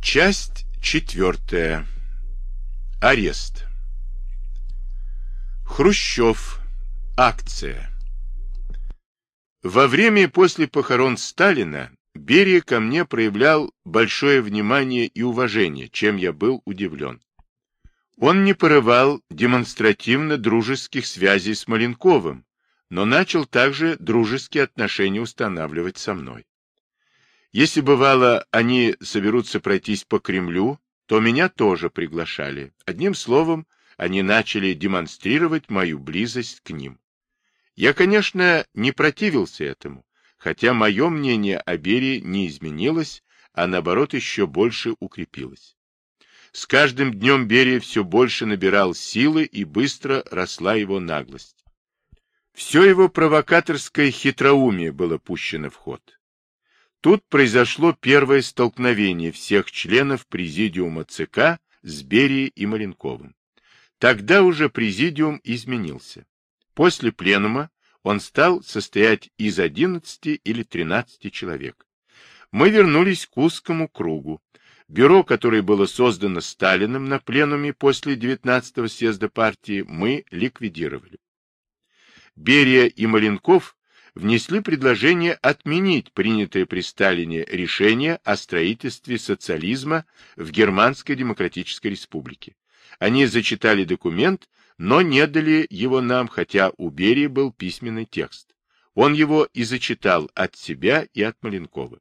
Часть четвертая. Арест. Хрущев. Акция. Во время и после похорон Сталина Берия ко мне проявлял большое внимание и уважение, чем я был удивлен. Он не порывал демонстративно дружеских связей с Маленковым, но начал также дружеские отношения устанавливать со мной. Если бывало, они соберутся пройтись по Кремлю, то меня тоже приглашали. Одним словом, они начали демонстрировать мою близость к ним. Я, конечно, не противился этому, хотя мое мнение о Берии не изменилось, а наоборот еще больше укрепилось. С каждым днем Берия все больше набирал силы и быстро росла его наглость. Все его провокаторское хитроумие было пущено в ход. Тут произошло первое столкновение всех членов президиума ЦК с Берией и Маленковым. Тогда уже президиум изменился. После пленума он стал состоять из 11 или 13 человек. Мы вернулись к узкому кругу. Бюро, которое было создано Сталиным на пленуме после 19-го съезда партии, мы ликвидировали. Берия и Маленков внесли предложение отменить принятое при Сталине решение о строительстве социализма в Германской Демократической Республике. Они зачитали документ, но не дали его нам, хотя у Берии был письменный текст. Он его и зачитал от себя и от Маленкова.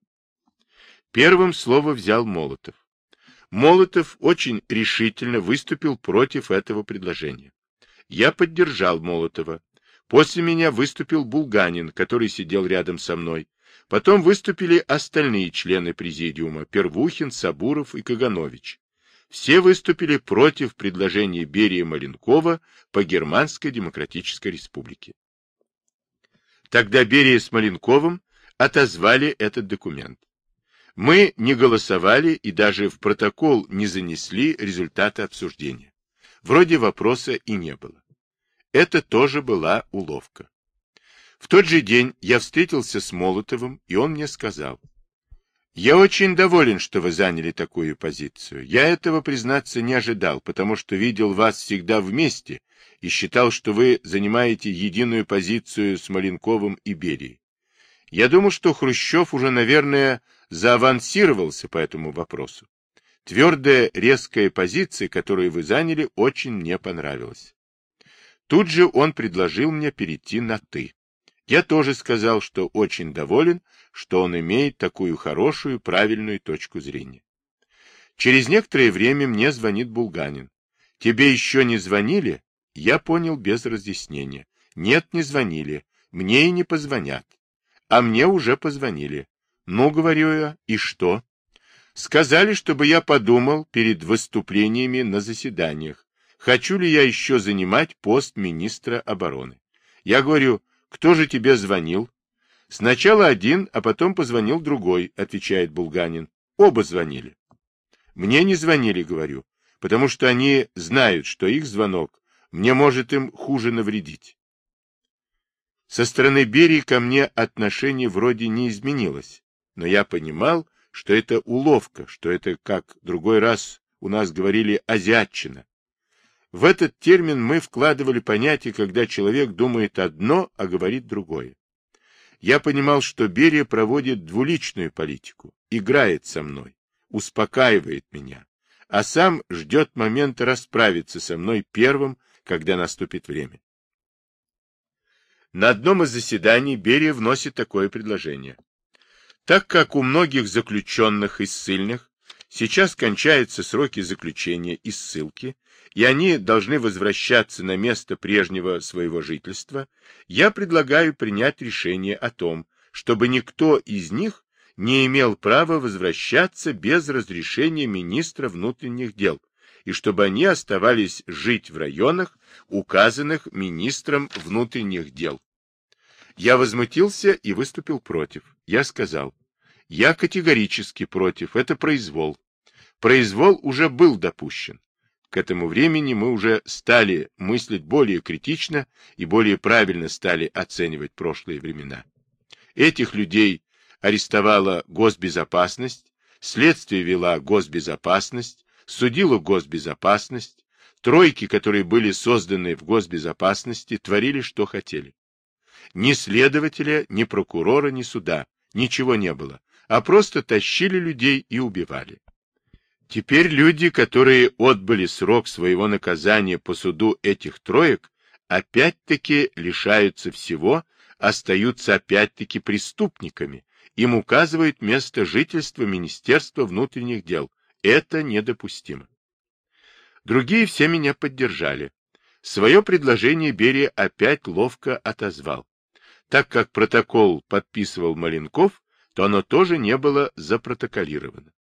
Первым слово взял Молотов. Молотов очень решительно выступил против этого предложения. Я поддержал Молотова, После меня выступил Булганин, который сидел рядом со мной. Потом выступили остальные члены президиума – Первухин, Сабуров и Каганович. Все выступили против предложения Берия Маленкова по Германской Демократической Республике. Тогда Берия с Маленковым отозвали этот документ. Мы не голосовали и даже в протокол не занесли результаты обсуждения. Вроде вопроса и не было. Это тоже была уловка. В тот же день я встретился с Молотовым, и он мне сказал, «Я очень доволен, что вы заняли такую позицию. Я этого, признаться, не ожидал, потому что видел вас всегда вместе и считал, что вы занимаете единую позицию с Маленковым и Берией. Я думаю, что Хрущев уже, наверное, заавансировался по этому вопросу. Твердая, резкая позиция, которую вы заняли, очень мне понравилась. Тут же он предложил мне перейти на «ты». Я тоже сказал, что очень доволен, что он имеет такую хорошую, правильную точку зрения. Через некоторое время мне звонит Булганин. «Тебе еще не звонили?» Я понял без разъяснения. «Нет, не звонили. Мне и не позвонят». «А мне уже позвонили». «Ну, — говорю я, — и что?» «Сказали, чтобы я подумал перед выступлениями на заседаниях хочу ли я еще занимать пост министра обороны. Я говорю, кто же тебе звонил? Сначала один, а потом позвонил другой, отвечает Булганин. Оба звонили. Мне не звонили, говорю, потому что они знают, что их звонок мне может им хуже навредить. Со стороны Берии ко мне отношение вроде не изменилось, но я понимал, что это уловка, что это, как другой раз у нас говорили, азиатчина, в этот термин мы вкладывали понятие, когда человек думает одно, а говорит другое. Я понимал, что Берия проводит двуличную политику, играет со мной, успокаивает меня, а сам ждет момента расправиться со мной первым, когда наступит время. На одном из заседаний Берия вносит такое предложение. Так как у многих заключенных и ссыльных сейчас кончаются сроки заключения и ссылки, и они должны возвращаться на место прежнего своего жительства, я предлагаю принять решение о том, чтобы никто из них не имел права возвращаться без разрешения министра внутренних дел, и чтобы они оставались жить в районах, указанных министром внутренних дел. Я возмутился и выступил против. Я сказал, я категорически против, это произвол. Произвол уже был допущен. К этому времени мы уже стали мыслить более критично и более правильно стали оценивать прошлые времена. Этих людей арестовала госбезопасность, Следствие вела госбезопасность, судила госбезопасность, тройки, которые были созданы в госбезопасности, творили, что хотели. Ни следователя, ни прокурора, ни суда, ничего не было, а просто тащили людей и убивали. Теперь люди, которые отбыли срок своего наказания по суду этих троек, опять-таки лишаются всего, остаются опять-таки преступниками, им указывает место жительства Министерства внутренних дел. Это недопустимо. Другие все меня поддержали. Свое предложение Берия опять ловко отозвал. Так как протокол подписывал Маленков, то оно тоже не было запротоколировано.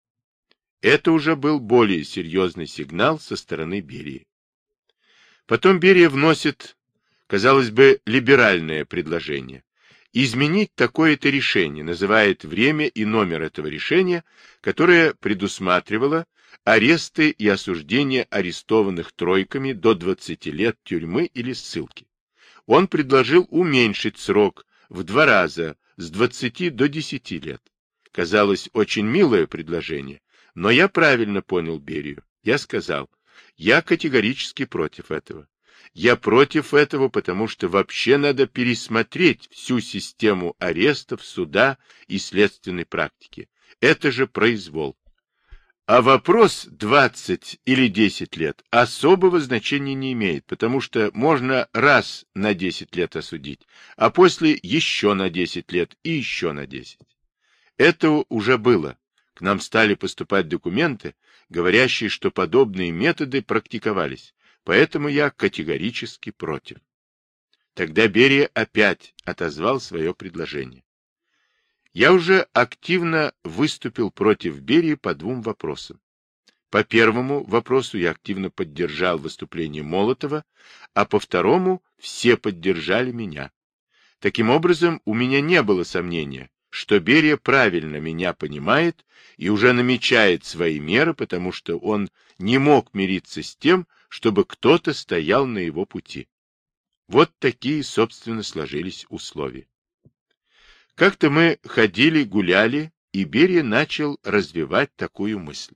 Это уже был более серьезный сигнал со стороны Берии. Потом Берия вносит, казалось бы, либеральное предложение. Изменить такое-то решение, называет время и номер этого решения, которое предусматривало аресты и осуждение арестованных тройками до 20 лет тюрьмы или ссылки. Он предложил уменьшить срок в два раза, с 20 до 10 лет. Казалось, очень милое предложение, но я правильно понял Берию. Я сказал, я категорически против этого. Я против этого, потому что вообще надо пересмотреть всю систему арестов, суда и следственной практики. Это же произвол. А вопрос 20 или 10 лет особого значения не имеет, потому что можно раз на 10 лет осудить, а после еще на 10 лет и еще на 10. Это уже было. К нам стали поступать документы, говорящие, что подобные методы практиковались, поэтому я категорически против. Тогда Берия опять отозвал свое предложение. Я уже активно выступил против Берии по двум вопросам. По первому вопросу я активно поддержал выступление Молотова, а по второму все поддержали меня. Таким образом, у меня не было сомнения, что Берия правильно меня понимает и уже намечает свои меры, потому что он не мог мириться с тем, чтобы кто-то стоял на его пути. Вот такие, собственно, сложились условия. Как-то мы ходили, гуляли, и Берия начал развивать такую мысль.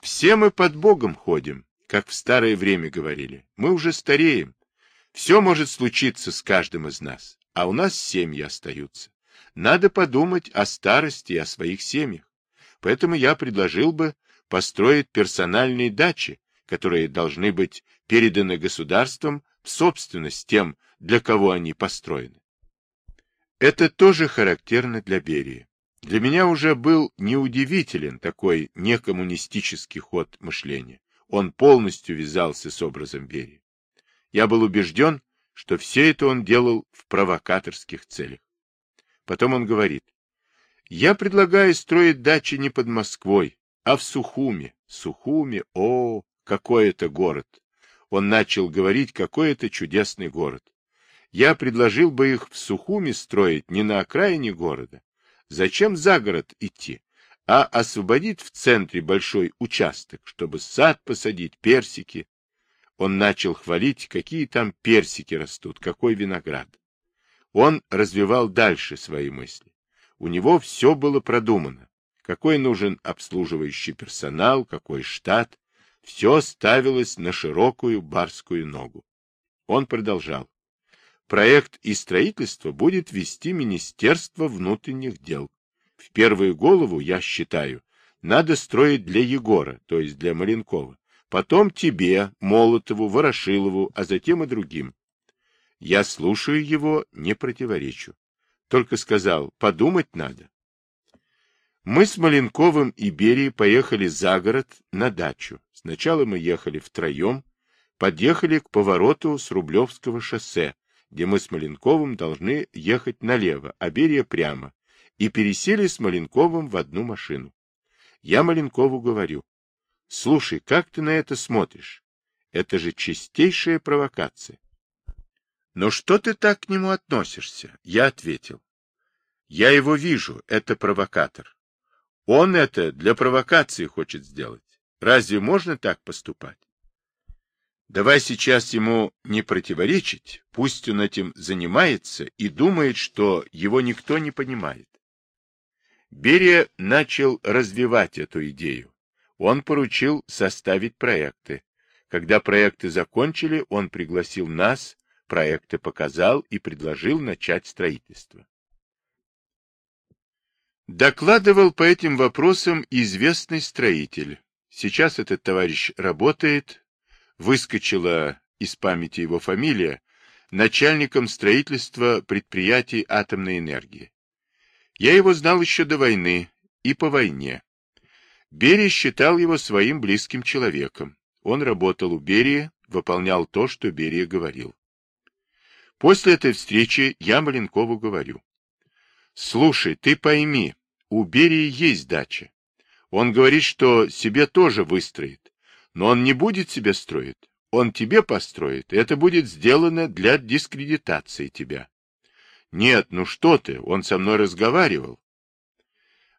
Все мы под Богом ходим, как в старое время говорили. Мы уже стареем. Все может случиться с каждым из нас, а у нас семьи остаются. Надо подумать о старости и о своих семьях. Поэтому я предложил бы построить персональные дачи, которые должны быть переданы государством в собственность тем, для кого они построены. Это тоже характерно для Берии. Для меня уже был неудивителен такой некоммунистический ход мышления. Он полностью вязался с образом Берии. Я был убежден, что все это он делал в провокаторских целях. Потом он говорит, я предлагаю строить дачи не под Москвой, а в Сухуме. Сухуме, о, какой это город! Он начал говорить, какой это чудесный город. Я предложил бы их в Сухуме строить не на окраине города. Зачем за город идти? А освободить в центре большой участок, чтобы сад посадить, персики. Он начал хвалить, какие там персики растут, какой виноград. Он развивал дальше свои мысли. У него все было продумано. Какой нужен обслуживающий персонал, какой штат. Все ставилось на широкую барскую ногу. Он продолжал. Проект и строительство будет вести Министерство внутренних дел. В первую голову, я считаю, надо строить для Егора, то есть для Маленкова. Потом тебе, Молотову, Ворошилову, а затем и другим. Я слушаю его, не противоречу. Только сказал, подумать надо. Мы с Маленковым и Берией поехали за город на дачу. Сначала мы ехали втроем, подъехали к повороту с Рублевского шоссе, где мы с Маленковым должны ехать налево, а Берия прямо, и пересели с Маленковым в одну машину. Я Маленкову говорю, слушай, как ты на это смотришь? Это же чистейшая провокация. Но что ты так к нему относишься? Я ответил. Я его вижу, это провокатор. Он это для провокации хочет сделать. Разве можно так поступать? Давай сейчас ему не противоречить, пусть он этим занимается и думает, что его никто не понимает. Берия начал развивать эту идею. Он поручил составить проекты. Когда проекты закончили, он пригласил нас, проекты показал и предложил начать строительство. Докладывал по этим вопросам известный строитель. Сейчас этот товарищ работает, выскочила из памяти его фамилия, начальником строительства предприятий атомной энергии. Я его знал еще до войны и по войне. Берия считал его своим близким человеком. Он работал у Берии, выполнял то, что Берия говорил. После этой встречи я Маленкову говорю. Слушай, ты пойми, у Берии есть дача. Он говорит, что себе тоже выстроит. Но он не будет себе строить. Он тебе построит, это будет сделано для дискредитации тебя. Нет, ну что ты, он со мной разговаривал.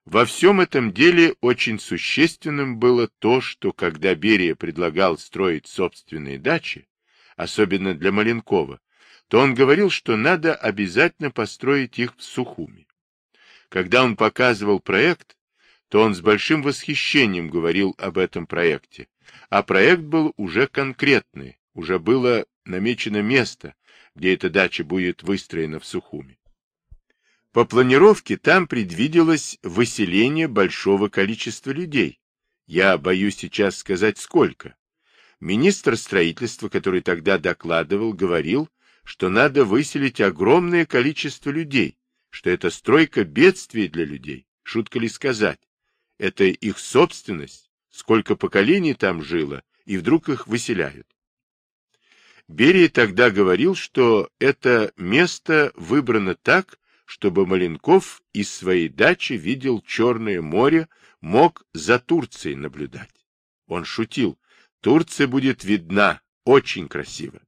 Во всем этом деле очень существенным было то, что когда Берия предлагал строить собственные дачи, особенно для Маленкова, то он говорил, что надо обязательно построить их в Сухуми. Когда он показывал проект, то он с большим восхищением говорил об этом проекте. А проект был уже конкретный, уже было намечено место, где эта дача будет выстроена в Сухуми. По планировке там предвиделось выселение большого количества людей. Я боюсь сейчас сказать сколько. Министр строительства, который тогда докладывал, говорил, что надо выселить огромное количество людей, что это стройка бедствия для людей. Шутка ли сказать? Это их собственность, сколько поколений там жило, и вдруг их выселяют. Берия тогда говорил, что это место выбрано так, чтобы Маленков из своей дачи видел Черное море, мог за Турцией наблюдать. Он шутил, Турция будет видна, очень красиво.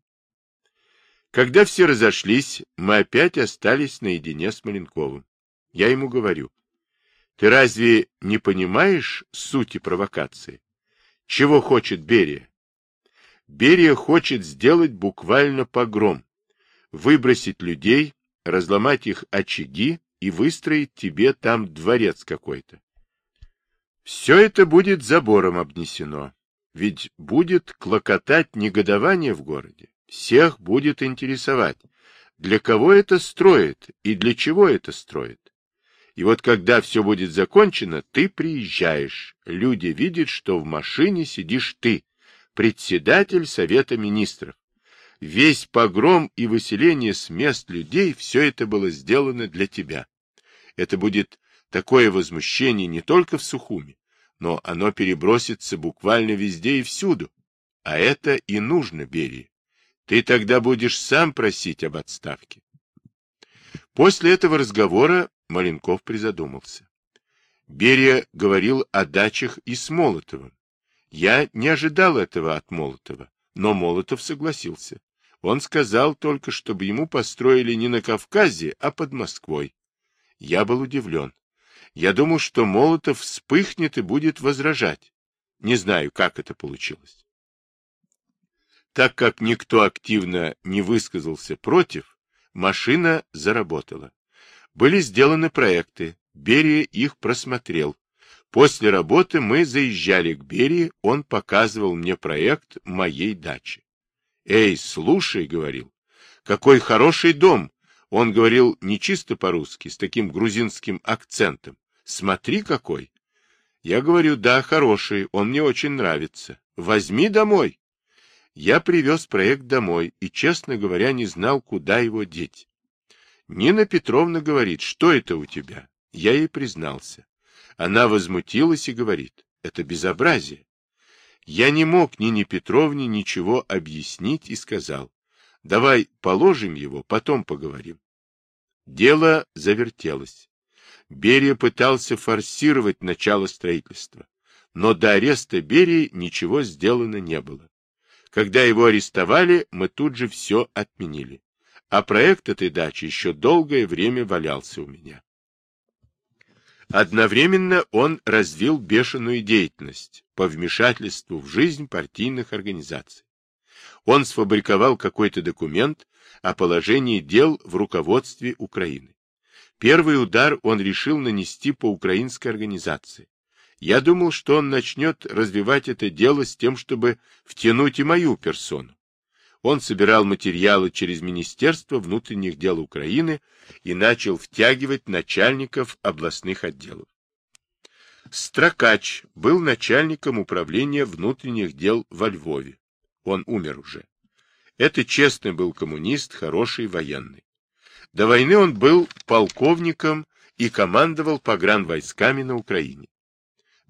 Когда все разошлись, мы опять остались наедине с Маленковым. Я ему говорю, ты разве не понимаешь сути провокации? Чего хочет Берия? Берия хочет сделать буквально погром, выбросить людей, разломать их очаги и выстроить тебе там дворец какой-то. Все это будет забором обнесено, ведь будет клокотать негодование в городе, всех будет интересовать, для кого это строит и для чего это строит. И вот когда все будет закончено, ты приезжаешь. Люди видят, что в машине сидишь ты, председатель Совета Министров. Весь погром и выселение с мест людей, все это было сделано для тебя. Это будет такое возмущение не только в Сухуме, но оно перебросится буквально везде и всюду. А это и нужно Берии. Ты тогда будешь сам просить об отставке. После этого разговора Маленков призадумался. Берия говорил о дачах и с Молотовым. Я не ожидал этого от Молотова, но Молотов согласился. Он сказал только, чтобы ему построили не на Кавказе, а под Москвой. Я был удивлен. Я думал, что Молотов вспыхнет и будет возражать. Не знаю, как это получилось. Так как никто активно не высказался против, машина заработала. Были сделаны проекты, Берия их просмотрел. После работы мы заезжали к Берии, он показывал мне проект моей дачи. «Эй, слушай», — говорил, — «какой хороший дом!» Он говорил не чисто по-русски, с таким грузинским акцентом. «Смотри, какой!» Я говорю, да, хороший, он мне очень нравится. Возьми домой. Я привез проект домой и, честно говоря, не знал, куда его деть. Нина Петровна говорит, что это у тебя? Я ей признался. Она возмутилась и говорит, это безобразие. Я не мог Нине Петровне ничего объяснить и сказал, давай положим его, потом поговорим. Дело завертелось. Берия пытался форсировать начало строительства, но до ареста Берии ничего сделано не было. Когда его арестовали, мы тут же все отменили а проект этой дачи еще долгое время валялся у меня. Одновременно он развил бешеную деятельность по вмешательству в жизнь партийных организаций. Он сфабриковал какой-то документ о положении дел в руководстве Украины. Первый удар он решил нанести по украинской организации. Я думал, что он начнет развивать это дело с тем, чтобы втянуть и мою персону. Он собирал материалы через Министерство внутренних дел Украины и начал втягивать начальников областных отделов. Строкач был начальником управления внутренних дел во Львове. Он умер уже. Это честный был коммунист, хороший военный. До войны он был полковником и командовал погранвойсками на Украине.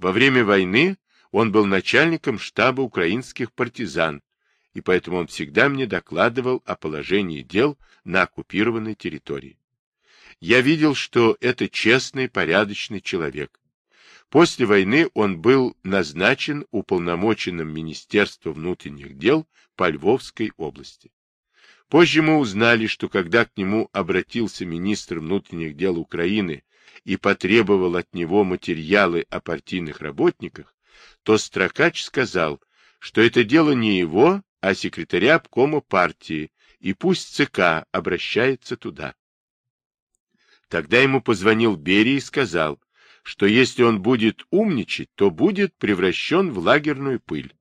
Во время войны он был начальником штаба украинских партизан, и поэтому он всегда мне докладывал о положении дел на оккупированной территории. Я видел, что это честный, порядочный человек. После войны он был назначен уполномоченным Министерства внутренних дел по Львовской области. Позже мы узнали, что когда к нему обратился министр внутренних дел Украины и потребовал от него материалы о партийных работниках, то Строкач сказал, что это дело не его, а секретаря обкома партии, и пусть ЦК обращается туда. Тогда ему позвонил Берия и сказал, что если он будет умничать, то будет превращен в лагерную пыль.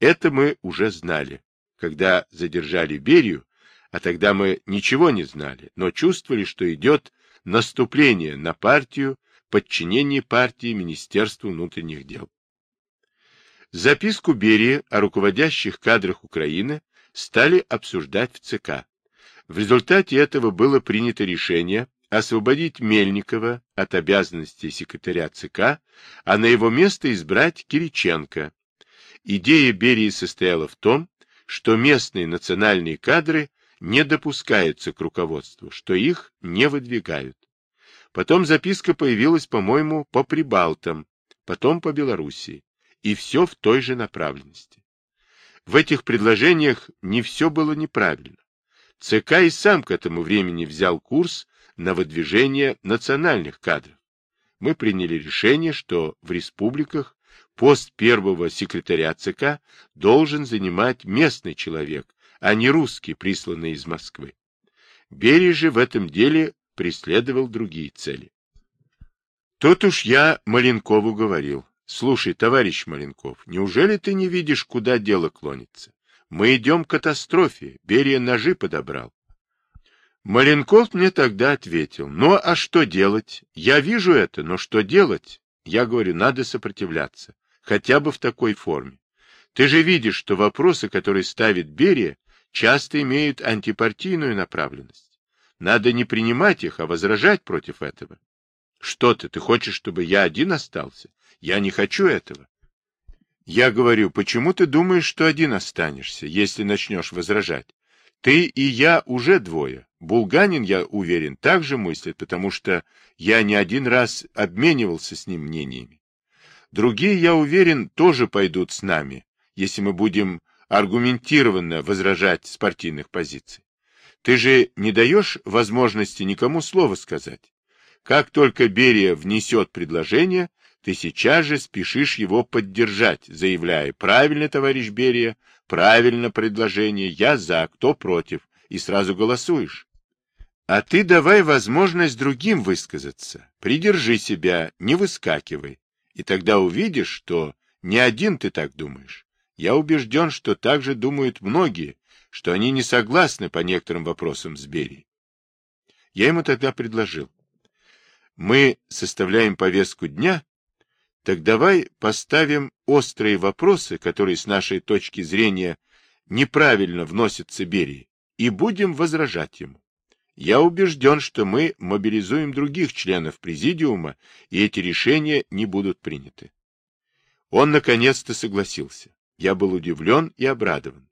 Это мы уже знали. Когда задержали Берию, а тогда мы ничего не знали, но чувствовали, что идет наступление на партию, подчинение партии Министерству внутренних дел. Записку Берии о руководящих кадрах Украины стали обсуждать в ЦК. В результате этого было принято решение освободить Мельникова от обязанностей секретаря ЦК, а на его место избрать Кириченко. Идея Берии состояла в том, что местные национальные кадры не допускаются к руководству, что их не выдвигают. Потом записка появилась, по-моему, по Прибалтам, потом по Белоруссии, и все в той же направленности. В этих предложениях не все было неправильно. ЦК и сам к этому времени взял курс на выдвижение национальных кадров. Мы приняли решение, что в республиках пост первого секретаря ЦК должен занимать местный человек, а не русский, присланный из Москвы. Берия же в этом деле преследовал другие цели. Тут уж я Маленкову говорил. Слушай, товарищ Маленков, неужели ты не видишь, куда дело клонится? Мы идем к катастрофе. Берия ножи подобрал. Маленков мне тогда ответил. Ну, а что делать? Я вижу это, но что делать? Я говорю, надо сопротивляться. Хотя бы в такой форме. Ты же видишь, что вопросы, которые ставит Берия, часто имеют антипартийную направленность. Надо не принимать их, а возражать против этого. Что ты, ты хочешь, чтобы я один остался? Я не хочу этого. Я говорю, почему ты думаешь, что один останешься, если начнешь возражать? Ты и я уже двое. Булганин, я уверен, также мыслит, потому что я не один раз обменивался с ним мнениями. Другие, я уверен, тоже пойдут с нами, если мы будем аргументированно возражать с партийных позиций. Ты же не даешь возможности никому слова сказать. Как только Берия внесет предложение, ты сейчас же спешишь его поддержать, заявляя «Правильно, товарищ Берия, правильно предложение, я за, кто против», и сразу голосуешь. А ты давай возможность другим высказаться, придержи себя, не выскакивай, и тогда увидишь, что не один ты так думаешь. Я убежден, что так же думают многие, что они не согласны по некоторым вопросам с Берией. Я ему тогда предложил. Мы составляем повестку дня, так давай поставим острые вопросы, которые с нашей точки зрения неправильно вносятся Берии, и будем возражать ему. Я убежден, что мы мобилизуем других членов Президиума, и эти решения не будут приняты. Он наконец-то согласился. Я был удивлен и обрадован.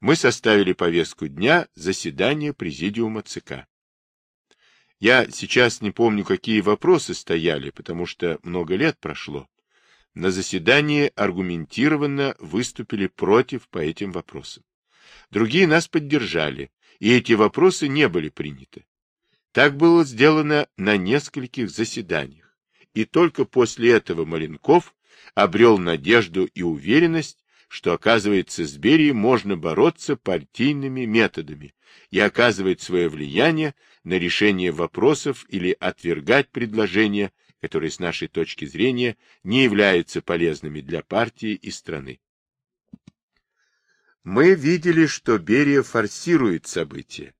Мы составили повестку дня заседания Президиума ЦК. Я сейчас не помню, какие вопросы стояли, потому что много лет прошло. На заседании аргументированно выступили против по этим вопросам. Другие нас поддержали, и эти вопросы не были приняты. Так было сделано на нескольких заседаниях, и только после этого Маленков обрел надежду и уверенность, что, оказывается, с Берией можно бороться партийными методами и оказывать свое влияние на решение вопросов или отвергать предложения, которые с нашей точки зрения не являются полезными для партии и страны. Мы видели, что Берия форсирует события.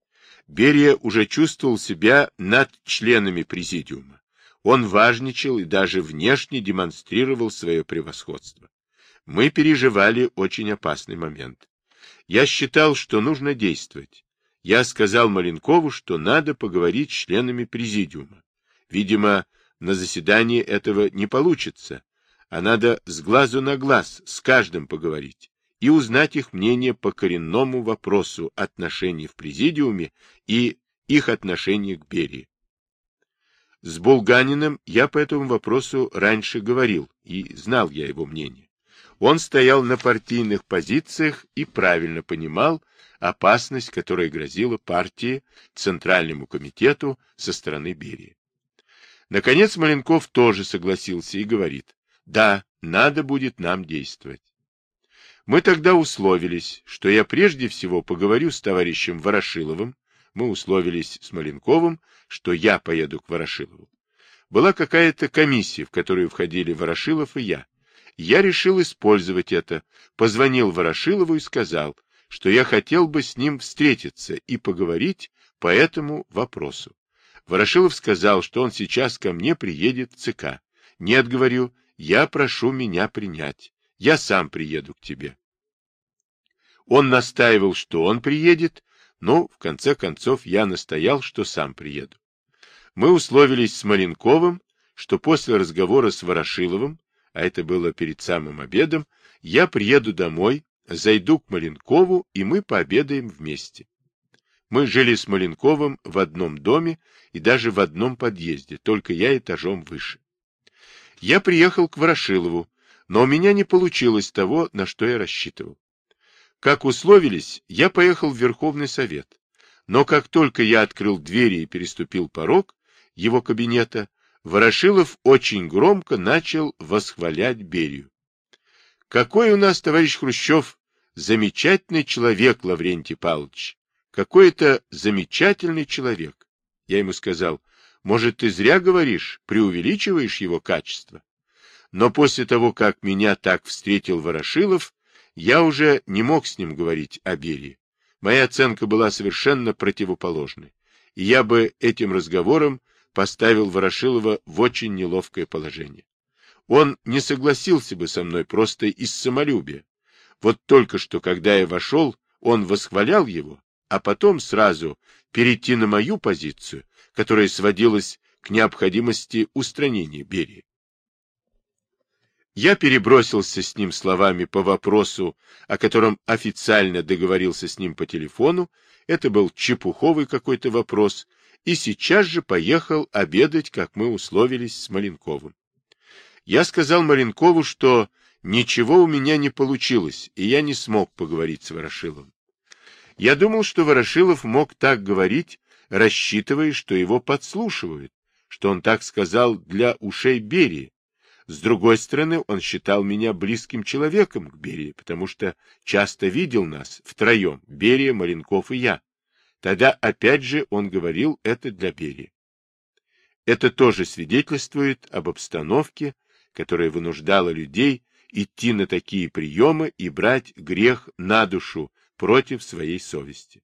Берия уже чувствовал себя над членами президиума. Он важничал и даже внешне демонстрировал свое превосходство. Мы переживали очень опасный момент. Я считал, что нужно действовать. Я сказал Маленкову, что надо поговорить с членами президиума. Видимо, на заседании этого не получится, а надо с глазу на глаз с каждым поговорить и узнать их мнение по коренному вопросу отношений в президиуме и их отношения к Берии. С Булганиным я по этому вопросу раньше говорил, и знал я его мнение. Он стоял на партийных позициях и правильно понимал опасность, которая грозила партии, Центральному комитету со стороны Берии. Наконец Маленков тоже согласился и говорит, да, надо будет нам действовать. Мы тогда условились, что я прежде всего поговорю с товарищем Ворошиловым, мы условились с Маленковым, что я поеду к Ворошилову. Была какая-то комиссия, в которую входили Ворошилов и я. Я решил использовать это, позвонил Ворошилову и сказал, что я хотел бы с ним встретиться и поговорить по этому вопросу. Ворошилов сказал, что он сейчас ко мне приедет в ЦК. Нет, говорю, я прошу меня принять. Я сам приеду к тебе. Он настаивал, что он приедет, но, в конце концов, я настоял, что сам приеду. Мы условились с Маленковым, что после разговора с Ворошиловым, а это было перед самым обедом, я приеду домой, зайду к Маленкову, и мы пообедаем вместе. Мы жили с Маленковым в одном доме и даже в одном подъезде, только я этажом выше. Я приехал к Ворошилову, но у меня не получилось того, на что я рассчитывал. Как условились, я поехал в Верховный Совет, но как только я открыл двери и переступил порог его кабинета, Ворошилов очень громко начал восхвалять Берию. Какой у нас, товарищ Хрущев, замечательный человек, Лаврентий Павлович. Какой это замечательный человек. Я ему сказал, может, ты зря говоришь, преувеличиваешь его качество. Но после того, как меня так встретил Ворошилов, я уже не мог с ним говорить о Берии. Моя оценка была совершенно противоположной, и я бы этим разговором поставил Ворошилова в очень неловкое положение. Он не согласился бы со мной просто из самолюбия. Вот только что, когда я вошел, он восхвалял его, а потом сразу перейти на мою позицию, которая сводилась к необходимости устранения Берии. Я перебросился с ним словами по вопросу, о котором официально договорился с ним по телефону, это был чепуховый какой-то вопрос, и сейчас же поехал обедать, как мы условились с Маленковым. Я сказал Маленкову, что ничего у меня не получилось, и я не смог поговорить с Ворошиловым. Я думал, что Ворошилов мог так говорить, рассчитывая, что его подслушивают, что он так сказал для ушей Берии. С другой стороны, он считал меня близким человеком к Берии, потому что часто видел нас втроем, Берия, Маленков и я. Тогда опять же он говорил это для Берии. Это тоже свидетельствует об обстановке, которая вынуждала людей идти на такие приемы и брать грех на душу, против своей совести.